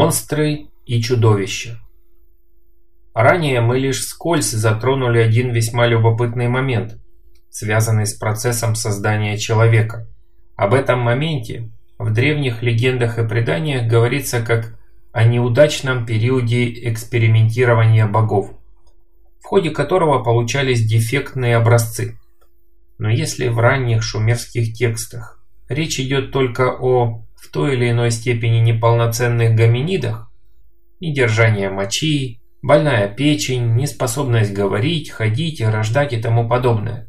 Монстры и чудовища. Ранее мы лишь вскользь затронули один весьма любопытный момент, связанный с процессом создания человека. Об этом моменте в древних легендах и преданиях говорится как о неудачном периоде экспериментирования богов, в ходе которого получались дефектные образцы. Но если в ранних шумерских текстах речь идет только о в той или иной степени неполноценных гоминидах, недержание мочи, больная печень, неспособность говорить, ходить, рождать и тому подобное,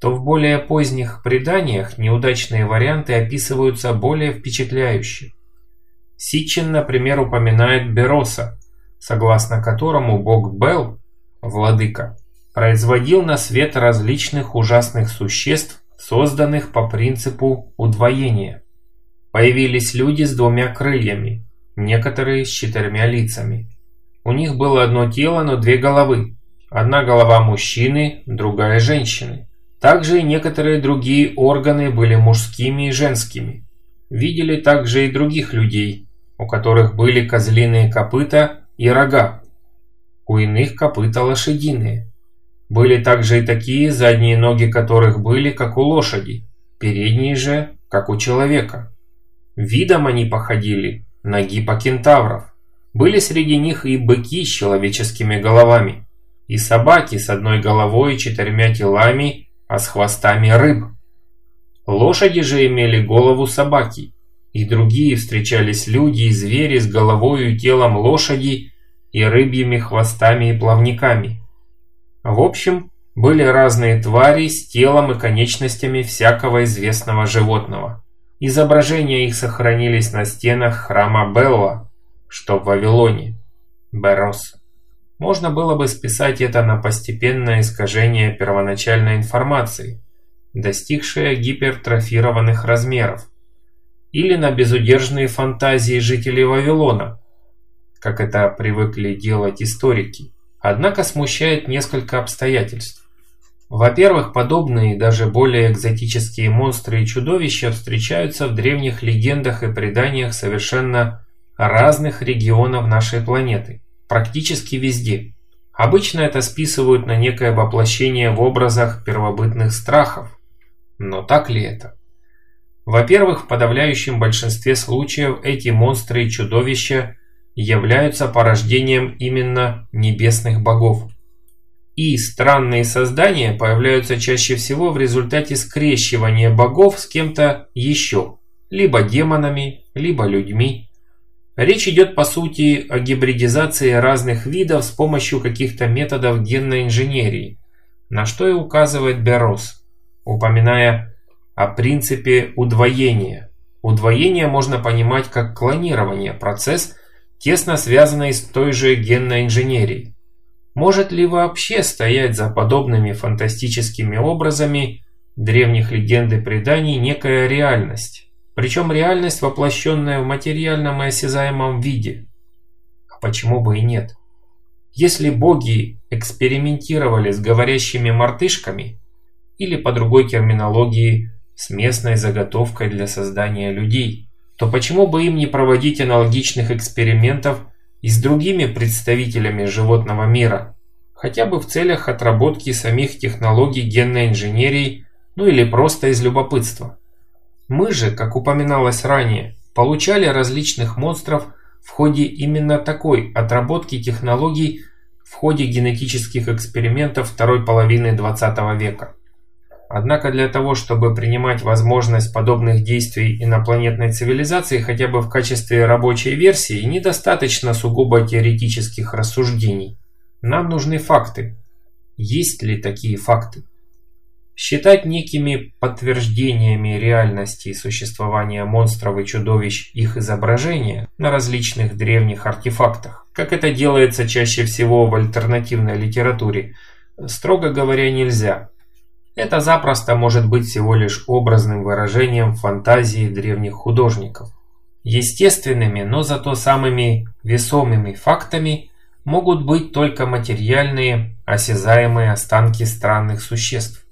то в более поздних преданиях неудачные варианты описываются более впечатляюще. Сичин, например, упоминает Бероса, согласно которому бог Бел, владыка, производил на свет различных ужасных существ, созданных по принципу удвоения. Появились люди с двумя крыльями, некоторые с четырьмя лицами. У них было одно тело, но две головы. Одна голова мужчины, другая женщины. Также и некоторые другие органы были мужскими и женскими. Видели также и других людей, у которых были козлиные копыта и рога. У иных копыта лошадиные. Были также и такие, задние ноги которых были, как у лошади, передние же, как у человека. Видом они походили на гипокентавров. Были среди них и быки с человеческими головами, и собаки с одной головой и четырьмя телами, а с хвостами рыб. Лошади же имели голову собаки, и другие встречались люди и звери с головой и телом лошади и рыбьими хвостами и плавниками. В общем, были разные твари с телом и конечностями всякого известного животного. Изображения их сохранились на стенах храма Белла, что в Вавилоне. Берос. Можно было бы списать это на постепенное искажение первоначальной информации, достигшее гипертрофированных размеров, или на безудержные фантазии жителей Вавилона, как это привыкли делать историки. Однако смущает несколько обстоятельств. Во-первых, подобные, даже более экзотические монстры и чудовища встречаются в древних легендах и преданиях совершенно разных регионов нашей планеты, практически везде. Обычно это списывают на некое воплощение в образах первобытных страхов. Но так ли это? Во-первых, в подавляющем большинстве случаев эти монстры и чудовища являются порождением именно небесных богов. И странные создания появляются чаще всего в результате скрещивания богов с кем-то еще, либо демонами, либо людьми. Речь идет по сути о гибридизации разных видов с помощью каких-то методов генной инженерии, на что и указывает Берос, упоминая о принципе удвоения. Удвоение можно понимать как клонирование, процесс, тесно связанный с той же генной инженерией. Может ли вообще стоять за подобными фантастическими образами древних легенд и преданий некая реальность? Причем реальность, воплощенная в материальном и осязаемом виде. А почему бы и нет? Если боги экспериментировали с говорящими мартышками, или по другой терминологии с местной заготовкой для создания людей, то почему бы им не проводить аналогичных экспериментов и с другими представителями животного мира, хотя бы в целях отработки самих технологий генной инженерии, ну или просто из любопытства. Мы же, как упоминалось ранее, получали различных монстров в ходе именно такой отработки технологий в ходе генетических экспериментов второй половины 20 века. Однако для того, чтобы принимать возможность подобных действий инопланетной цивилизации хотя бы в качестве рабочей версии, недостаточно сугубо теоретических рассуждений. Нам нужны факты. Есть ли такие факты? Считать некими подтверждениями реальности существования монстров и чудовищ их изображения на различных древних артефактах, как это делается чаще всего в альтернативной литературе, строго говоря нельзя – это запросто может быть всего лишь образным выражением фантазии древних художников. Естественными, но зато самыми весомыми фактами могут быть только материальные, осязаемые останки странных существ.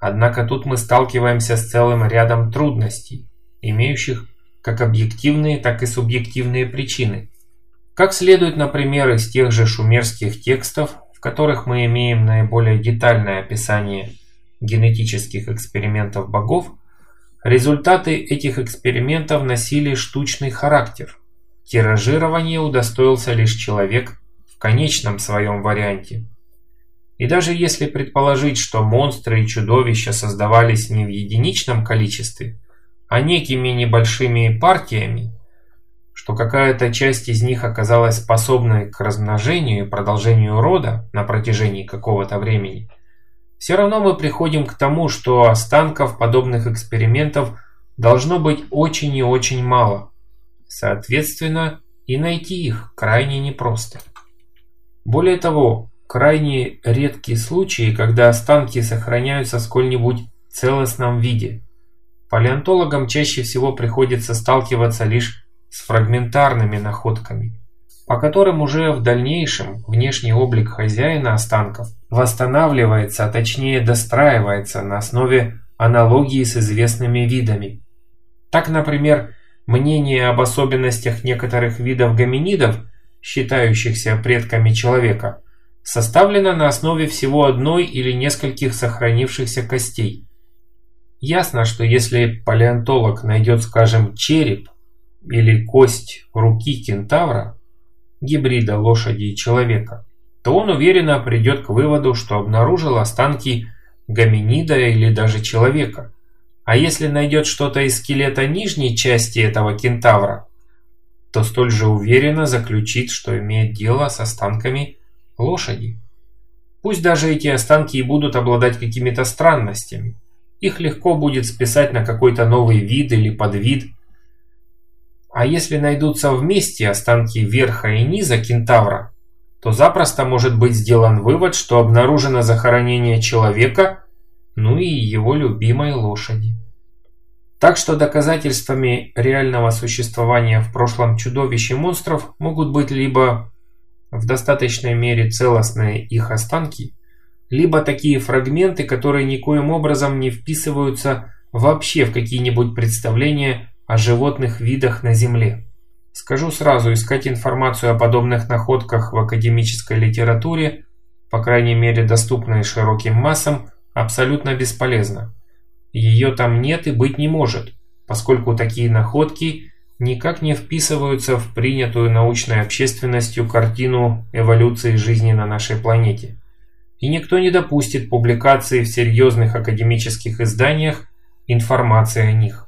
Однако тут мы сталкиваемся с целым рядом трудностей, имеющих как объективные, так и субъективные причины. Как следует, например, из тех же шумерских текстов, в которых мы имеем наиболее детальное описание генетических экспериментов богов, результаты этих экспериментов носили штучный характер. Тиражирование удостоился лишь человек в конечном своем варианте. И даже если предположить, что монстры и чудовища создавались не в единичном количестве, а некими небольшими партиями, что какая-то часть из них оказалась способной к размножению и продолжению рода на протяжении какого-то времени, все равно мы приходим к тому, что останков подобных экспериментов должно быть очень и очень мало. Соответственно, и найти их крайне непросто. Более того, крайне редкие случаи, когда останки сохраняются в сколь-нибудь целостном виде. Палеонтологам чаще всего приходится сталкиваться лишь с фрагментарными находками, по которым уже в дальнейшем внешний облик хозяина останков восстанавливается, а точнее достраивается на основе аналогии с известными видами. Так, например, мнение об особенностях некоторых видов гоминидов, считающихся предками человека, составлено на основе всего одной или нескольких сохранившихся костей. Ясно, что если палеонтолог найдет, скажем, череп или кость руки кентавра, гибрида лошади и человека, то он уверенно придет к выводу, что обнаружил останки гоминида или даже человека. А если найдет что-то из скелета нижней части этого кентавра, то столь же уверенно заключит, что имеет дело с останками лошади. Пусть даже эти останки и будут обладать какими-то странностями. Их легко будет списать на какой-то новый вид или подвид. А если найдутся вместе останки верха и низа кентавра, то запросто может быть сделан вывод, что обнаружено захоронение человека, ну и его любимой лошади. Так что доказательствами реального существования в прошлом чудовищ и монстров могут быть либо в достаточной мере целостные их останки, либо такие фрагменты, которые никоим образом не вписываются вообще в какие-нибудь представления о животных видах на Земле. Скажу сразу, искать информацию о подобных находках в академической литературе, по крайней мере доступной широким массам, абсолютно бесполезно. Ее там нет и быть не может, поскольку такие находки никак не вписываются в принятую научной общественностью картину эволюции жизни на нашей планете. И никто не допустит публикации в серьезных академических изданиях информации о них.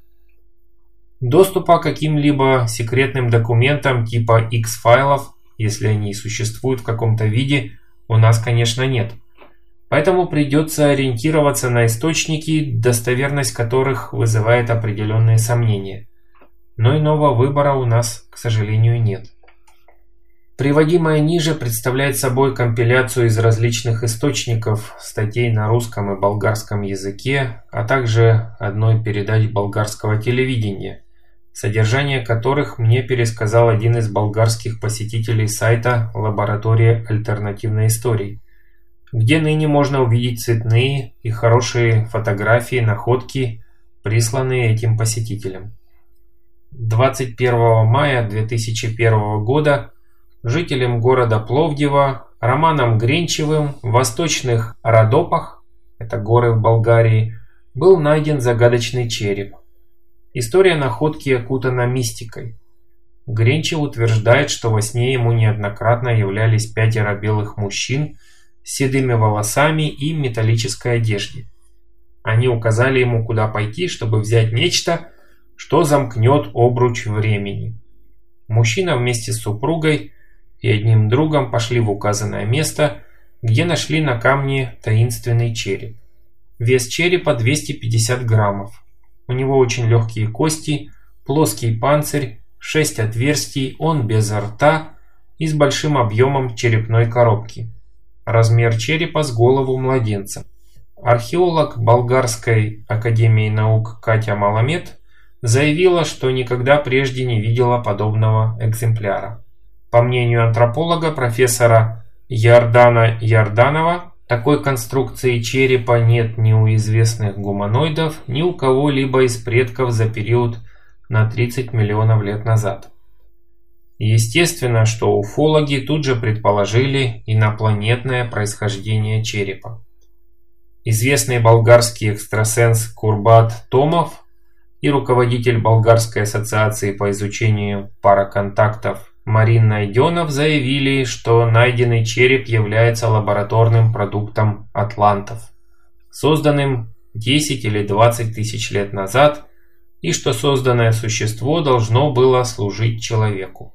Доступа к каким-либо секретным документам типа X-файлов, если они существуют в каком-то виде, у нас, конечно, нет. Поэтому придется ориентироваться на источники, достоверность которых вызывает определенные сомнения но иного выбора у нас, к сожалению, нет. Приводимое ниже представляет собой компиляцию из различных источников, статей на русском и болгарском языке, а также одной передач болгарского телевидения, содержание которых мне пересказал один из болгарских посетителей сайта «Лаборатория альтернативной истории», где ныне можно увидеть цветные и хорошие фотографии находки, присланные этим посетителям. 21 мая 2001 года жителям города Пловдива Романом Гренчевым в восточных Родопах, это горы в Болгарии, был найден загадочный череп. История находки окутана мистикой. Гренчев утверждает, что во сне ему неоднократно являлись пятеро белых мужчин с седыми волосами и металлической одежде. Они указали ему, куда пойти, чтобы взять нечто, что замкнет обруч времени. Мужчина вместе с супругой и одним другом пошли в указанное место, где нашли на камне таинственный череп. Вес черепа 250 граммов. У него очень легкие кости, плоский панцирь, 6 отверстий, он без рта и с большим объемом черепной коробки. Размер черепа с голову младенца. Археолог Болгарской академии наук Катя Маламед заявила, что никогда прежде не видела подобного экземпляра. По мнению антрополога профессора Ярдана Ярданова, такой конструкции черепа нет ни у известных гуманоидов, ни у кого-либо из предков за период на 30 миллионов лет назад. Естественно, что уфологи тут же предположили инопланетное происхождение черепа. Известный болгарский экстрасенс Курбат Томов и руководитель Болгарской ассоциации по изучению параконтактов Марин Найденов заявили, что найденный череп является лабораторным продуктом атлантов, созданным 10 или 20 тысяч лет назад, и что созданное существо должно было служить человеку.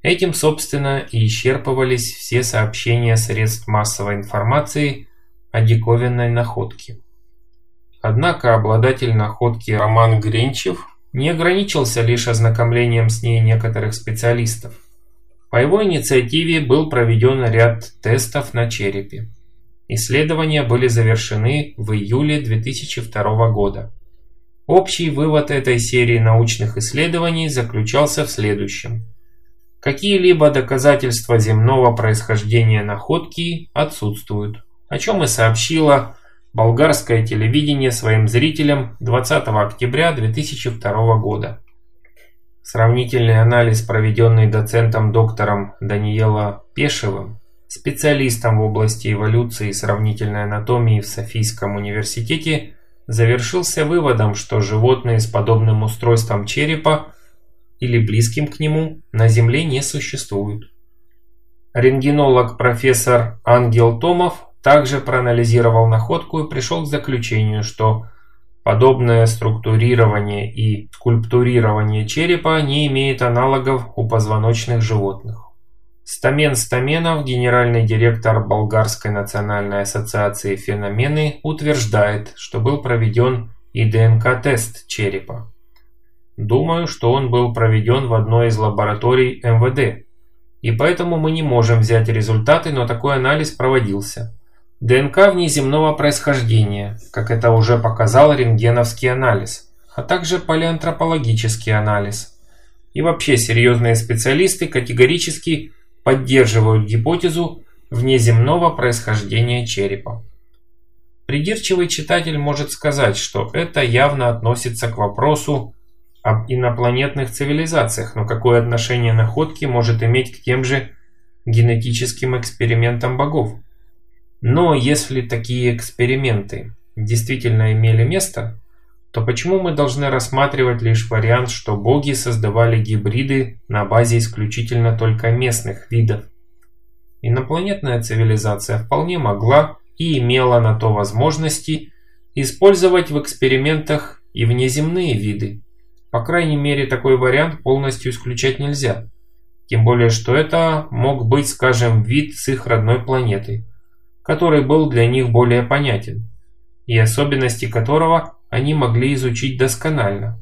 Этим, собственно, и исчерпывались все сообщения средств массовой информации о диковинной находке. Однако обладатель находки Роман Гринчев не ограничился лишь ознакомлением с ней некоторых специалистов. По его инициативе был проведен ряд тестов на черепе. Исследования были завершены в июле 2002 года. Общий вывод этой серии научных исследований заключался в следующем. Какие-либо доказательства земного происхождения находки отсутствуют, о чем и сообщила болгарское телевидение своим зрителям 20 октября 2002 года. Сравнительный анализ, проведенный доцентом доктором Даниела Пешевым, специалистом в области эволюции и сравнительной анатомии в Софийском университете, завершился выводом, что животные с подобным устройством черепа или близким к нему на Земле не существуют. Рентгенолог профессор Ангел Томов также проанализировал находку и пришел к заключению, что подобное структурирование и скульптурирование черепа не имеет аналогов у позвоночных животных. Стамен Стаменов, генеральный директор Болгарской национальной ассоциации феномены, утверждает, что был проведен и ДНК-тест черепа. Думаю, что он был проведен в одной из лабораторий МВД, и поэтому мы не можем взять результаты, но такой анализ проводился. ДНК внеземного происхождения, как это уже показал рентгеновский анализ, а также палеантропологический анализ. И вообще серьезные специалисты категорически поддерживают гипотезу внеземного происхождения черепа. Придирчивый читатель может сказать, что это явно относится к вопросу об инопланетных цивилизациях, но какое отношение находки может иметь к тем же генетическим экспериментам богов? Но если такие эксперименты действительно имели место, то почему мы должны рассматривать лишь вариант, что боги создавали гибриды на базе исключительно только местных видов? Инопланетная цивилизация вполне могла и имела на то возможности использовать в экспериментах и внеземные виды. По крайней мере, такой вариант полностью исключать нельзя. Тем более, что это мог быть, скажем, вид с их родной планеты который был для них более понятен, и особенности которого они могли изучить досконально.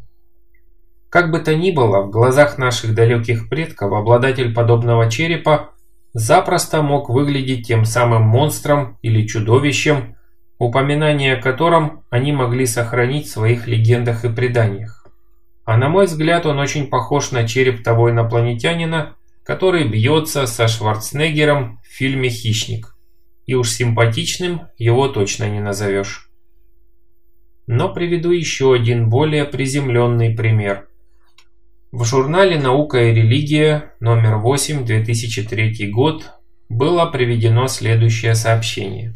Как бы то ни было, в глазах наших далеких предков обладатель подобного черепа запросто мог выглядеть тем самым монстром или чудовищем, упоминание о котором они могли сохранить в своих легендах и преданиях. А на мой взгляд он очень похож на череп того инопланетянина, который бьется со Шварценеггером в фильме «Хищник» и уж симпатичным его точно не назовешь. Но приведу еще один более приземленный пример. В журнале «Наука и религия» номер 8, 2003 год было приведено следующее сообщение.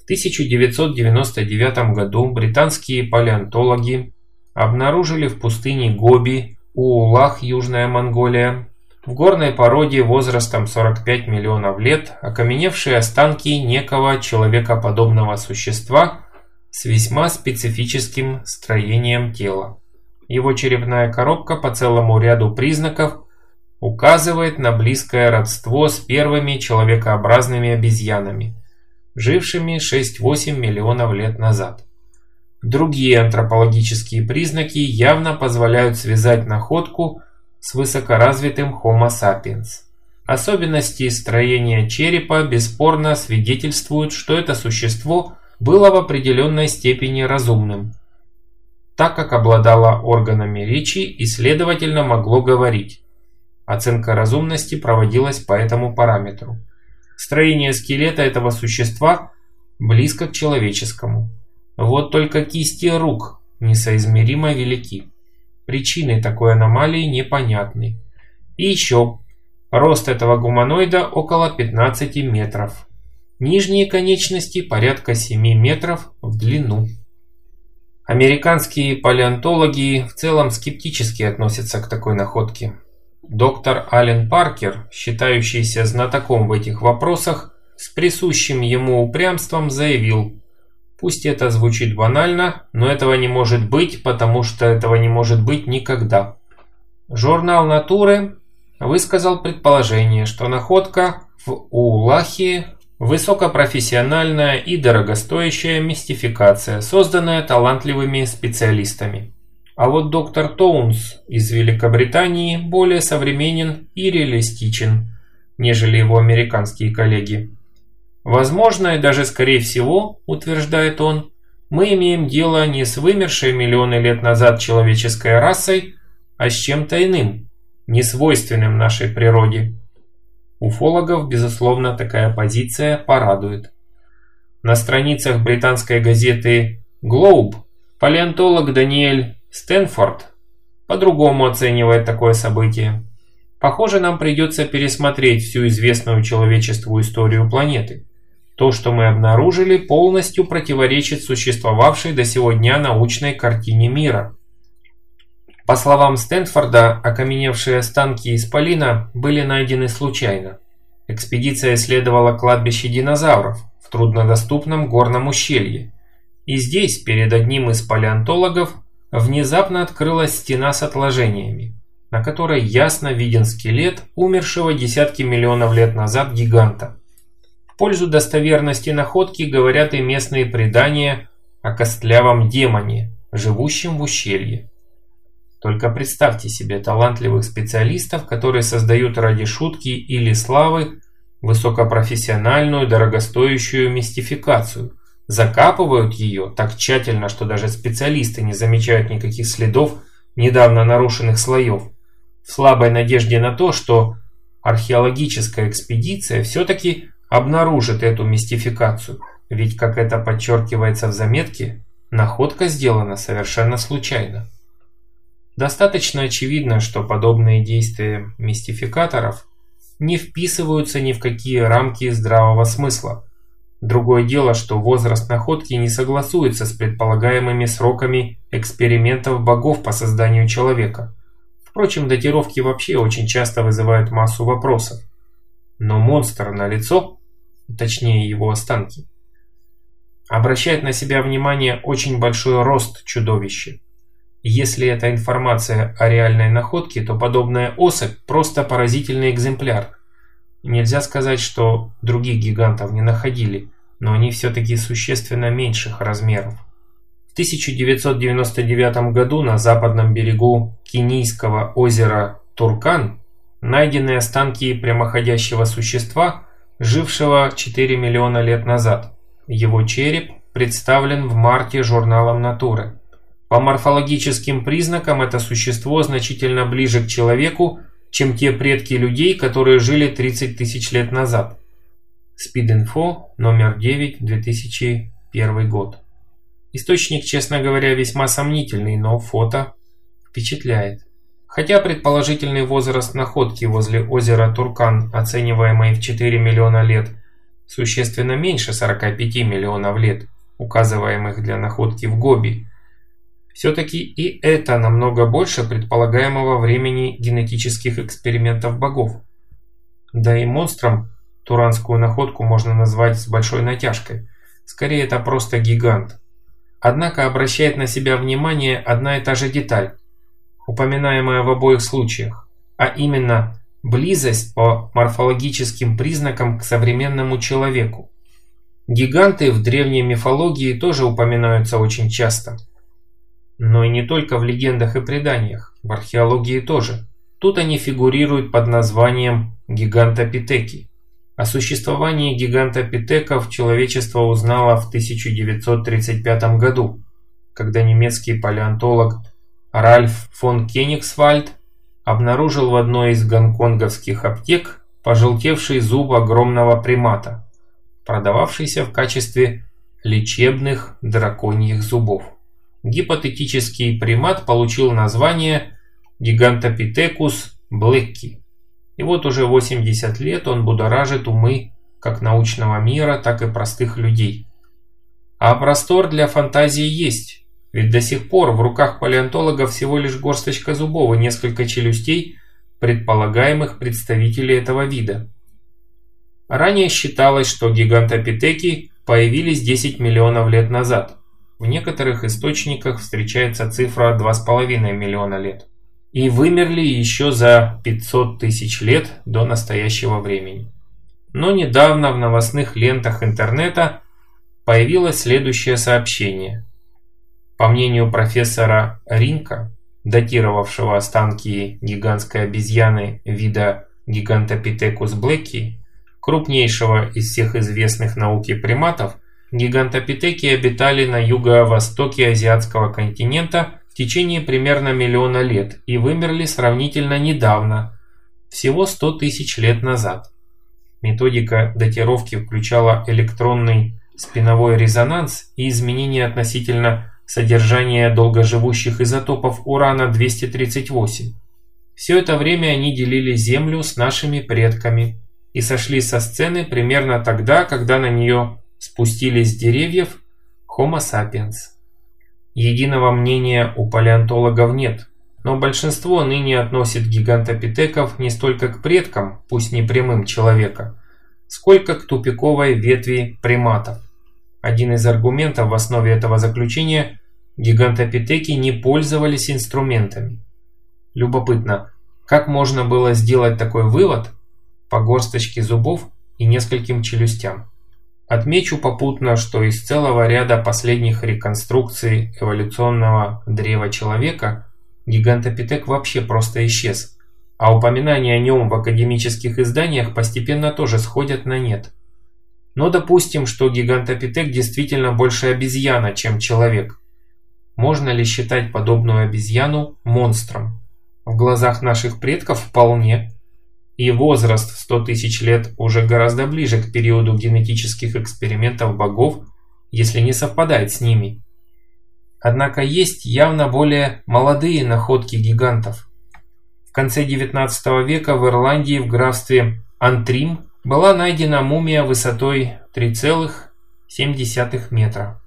В 1999 году британские палеонтологи обнаружили в пустыне Гоби, Уулах, Южная Монголия, в горной породе возрастом 45 миллионов лет окаменевшие останки некого человекоподобного существа с весьма специфическим строением тела. Его черепная коробка по целому ряду признаков указывает на близкое родство с первыми человекообразными обезьянами, жившими 6-8 миллионов лет назад. Другие антропологические признаки явно позволяют связать находку с высокоразвитым Homo sapiens. Особенности строения черепа бесспорно свидетельствуют, что это существо было в определенной степени разумным, так как обладало органами речи и, следовательно, могло говорить. Оценка разумности проводилась по этому параметру. Строение скелета этого существа близко к человеческому. Вот только кисти рук несоизмеримо велики. Причины такой аномалии непонятны. И еще, рост этого гуманоида около 15 метров. Нижние конечности порядка 7 метров в длину. Американские палеонтологи в целом скептически относятся к такой находке. Доктор Ален Паркер, считающийся знатоком в этих вопросах, с присущим ему упрямством заявил, пусть это звучит банально, но этого не может быть, потому что этого не может быть никогда. Журнал «Натуры» высказал предположение, что находка в Улахе Высокопрофессиональная и дорогостоящая мистификация, созданная талантливыми специалистами. А вот доктор Тоунс из Великобритании более современен и реалистичен, нежели его американские коллеги. Возможно и даже скорее всего, утверждает он, мы имеем дело не с вымершей миллионы лет назад человеческой расой, а с чем-то иным, несвойственным нашей природе. Уфологов, безусловно, такая позиция порадует. На страницах британской газеты Globe палеонтолог Даниэль Стэнфорд по-другому оценивает такое событие. Похоже, нам придется пересмотреть всю известную человечеству историю планеты. То, что мы обнаружили, полностью противоречит существовавшей до сего дня научной картине мира. По словам Стэнфорда, окаменевшие останки исполина были найдены случайно. Экспедиция исследовала кладбище динозавров в труднодоступном горном ущелье. И здесь, перед одним из палеонтологов, внезапно открылась стена с отложениями, на которой ясно виден скелет умершего десятки миллионов лет назад гиганта. Пользу достоверности находки говорят и местные предания о костлявом демоне, живущем в ущелье. Только представьте себе талантливых специалистов, которые создают ради шутки или славы высокопрофессиональную дорогостоящую мистификацию, закапывают ее так тщательно, что даже специалисты не замечают никаких следов недавно нарушенных слоев, в слабой надежде на то, что археологическая экспедиция все-таки обнаружит эту мистификацию, ведь, как это подчеркивается в заметке, находка сделана совершенно случайно. Достаточно очевидно, что подобные действия мистификаторов не вписываются ни в какие рамки здравого смысла. Другое дело, что возраст находки не согласуется с предполагаемыми сроками экспериментов богов по созданию человека. Впрочем, датировки вообще очень часто вызывают массу вопросов. Но монстр на лицо, точнее его останки, обращает на себя внимание очень большой рост чудовища. Если это информация о реальной находке, то подобная особь просто поразительный экземпляр. Нельзя сказать, что других гигантов не находили, но они все-таки существенно меньших размеров. В 1999 году на западном берегу Кенийского озера Туркан найдены останки прямоходящего существа, жившего 4 миллиона лет назад. Его череп представлен в марте журналом «Натуры». По морфологическим признакам это существо значительно ближе к человеку, чем те предки людей, которые жили 30 тысяч лет назад. Спид-инфо, номер 9, 2001 год. Источник, честно говоря, весьма сомнительный, но фото впечатляет. Хотя предположительный возраст находки возле озера Туркан, оцениваемый в 4 миллиона лет, существенно меньше 45 миллионов лет, указываемых для находки в Гоби, все-таки и это намного больше предполагаемого времени генетических экспериментов богов. Да и монстром туранскую находку можно назвать с большой натяжкой. Скорее это просто гигант. Однако обращает на себя внимание одна и та же деталь, упоминаемая в обоих случаях, а именно близость по морфологическим признакам к современному человеку. Гиганты в древней мифологии тоже упоминаются очень часто – но и не только в легендах и преданиях, в археологии тоже. Тут они фигурируют под названием гигантопитеки. О существовании гигантопитеков человечество узнало в 1935 году, когда немецкий палеонтолог Ральф фон Кенигсвальд обнаружил в одной из гонконговских аптек пожелтевший зуб огромного примата, продававшийся в качестве лечебных драконьих зубов гипотетический примат получил название Gigantopithecus блэкки. И вот уже 80 лет он будоражит умы как научного мира, так и простых людей. А простор для фантазии есть, ведь до сих пор в руках палеонтологов всего лишь горсточка зубов и несколько челюстей предполагаемых представителей этого вида. Ранее считалось, что гигантопитеки появились 10 миллионов лет назад. В некоторых источниках встречается цифра 2,5 миллиона лет. И вымерли еще за 500 тысяч лет до настоящего времени. Но недавно в новостных лентах интернета появилось следующее сообщение. По мнению профессора Ринка, датировавшего останки гигантской обезьяны вида Gigantopithecus blacki, крупнейшего из всех известных науке приматов, гигантопитеки обитали на юго-востоке азиатского континента в течение примерно миллиона лет и вымерли сравнительно недавно, всего 100 тысяч лет назад. Методика датировки включала электронный спиновой резонанс и изменения относительно содержания долгоживущих изотопов урана-238. Все это время они делили Землю с нашими предками и сошли со сцены примерно тогда, когда на нее спустились деревьев Homo sapiens. Единого мнения у палеонтологов нет, но большинство ныне относит гигантопитеков не столько к предкам, пусть не прямым человека, сколько к тупиковой ветви приматов. Один из аргументов в основе этого заключения – гигантопитеки не пользовались инструментами. Любопытно, как можно было сделать такой вывод по горсточке зубов и нескольким челюстям? Отмечу попутно, что из целого ряда последних реконструкций эволюционного древа человека гигантопитек вообще просто исчез, а упоминания о нем в академических изданиях постепенно тоже сходят на нет. Но допустим, что гигантопитек действительно больше обезьяна, чем человек. Можно ли считать подобную обезьяну монстром? В глазах наших предков вполне. И возраст в 100 тысяч лет уже гораздо ближе к периоду генетических экспериментов богов, если не совпадает с ними. Однако есть явно более молодые находки гигантов. В конце 19 века в Ирландии в графстве Антрим была найдена мумия высотой 3,7 метра.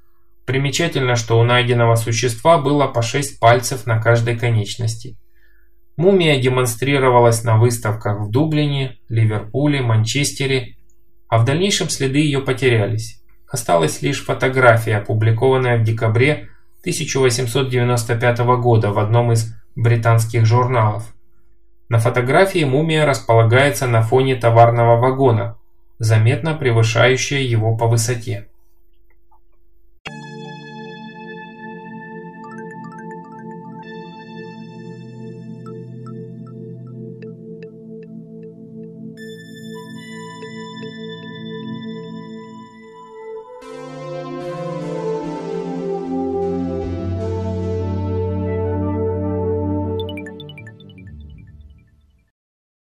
Примечательно, что у найденного существа было по 6 пальцев на каждой конечности. Мумия демонстрировалась на выставках в Дублине, Ливерпуле, Манчестере, а в дальнейшем следы ее потерялись. Осталась лишь фотография, опубликованная в декабре 1895 года в одном из британских журналов. На фотографии мумия располагается на фоне товарного вагона, заметно превышающая его по высоте.